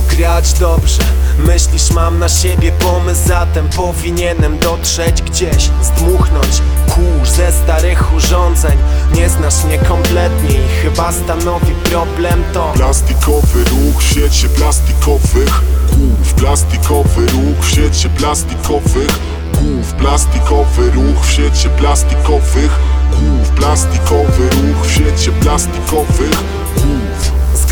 wyglądać dobrze. Myślisz mam na siebie pomysł Zatem powinienem dotrzeć gdzieś. Zdmuchnąć kurz ze starych urządzeń. Nie znasz mnie kompletnie i chyba stanowi problem to. Plastikowy ruch w świecie plastikowych. Głów Plastikowy ruch w świecie plastikowych. Głów Plastikowy ruch w świecie plastikowych. Głów Plastikowy ruch w świecie plastikowych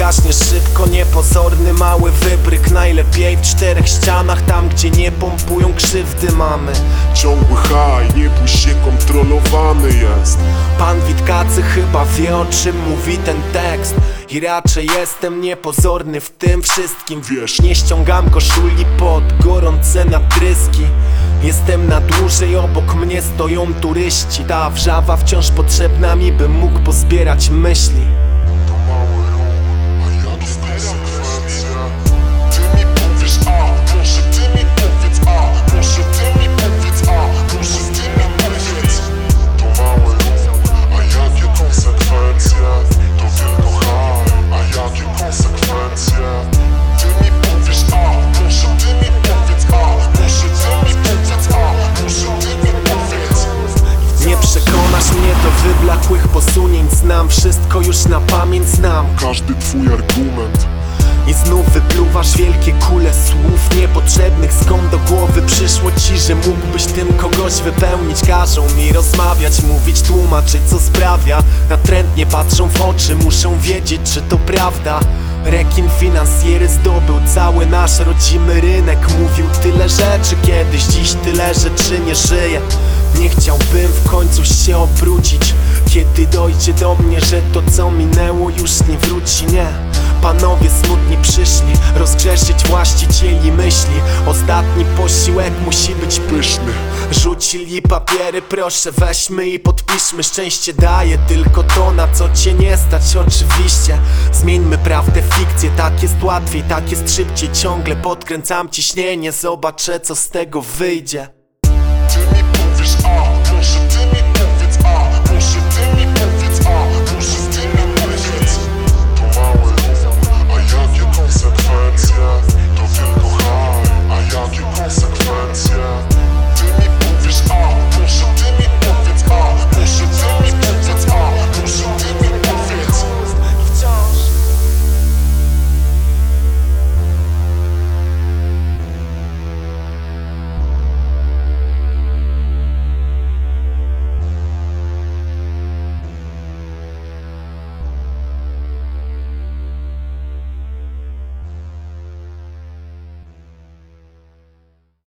Zgaśnie szybko, niepozorny mały wybryk Najlepiej w czterech ścianach, tam gdzie nie pompują krzywdy mamy. Ciągły haj, nie bój się, kontrolowany jest. Pan Witkacy chyba wie o czym mówi ten tekst. I raczej jestem niepozorny w tym wszystkim. Wiesz. Nie ściągam koszuli pod gorące natryski. Jestem na dłużej, obok mnie stoją turyści. Ta wrzawa wciąż potrzebna mi, bym mógł pozbierać myśli do wyblakłych posunięć Znam wszystko już na pamięć znam. Każdy twój argument. I znów wypluwasz wielkie kule słów niepotrzebnych Skąd do głowy przyszło ci, że mógłbyś tym kogoś wypełnić? Każą mi rozmawiać, mówić, tłumaczyć co sprawia. Natrętnie patrzą w oczy, muszą wiedzieć czy to prawda. Rekin finansjery zdobył cały nasz rodzimy rynek. Mówił tyle rzeczy kiedyś, dziś tyle rzeczy nie żyje. Nie chciałbym w końcu się obrócić Kiedy dojdzie do mnie, że to co minęło już nie wróci, nie. Panowie smutni przyszli rozgrzeszyć właścicieli myśli. Ostatni posiłek musi być pyszny. Rzucili papiery, proszę weźmy i podpiszmy. Szczęście daje tylko to, na co cię nie stać oczywiście. Zmieńmy prawdę fikcję, tak jest łatwiej, tak jest szybciej. Ciągle podkręcam ciśnienie, zobaczę co z tego wyjdzie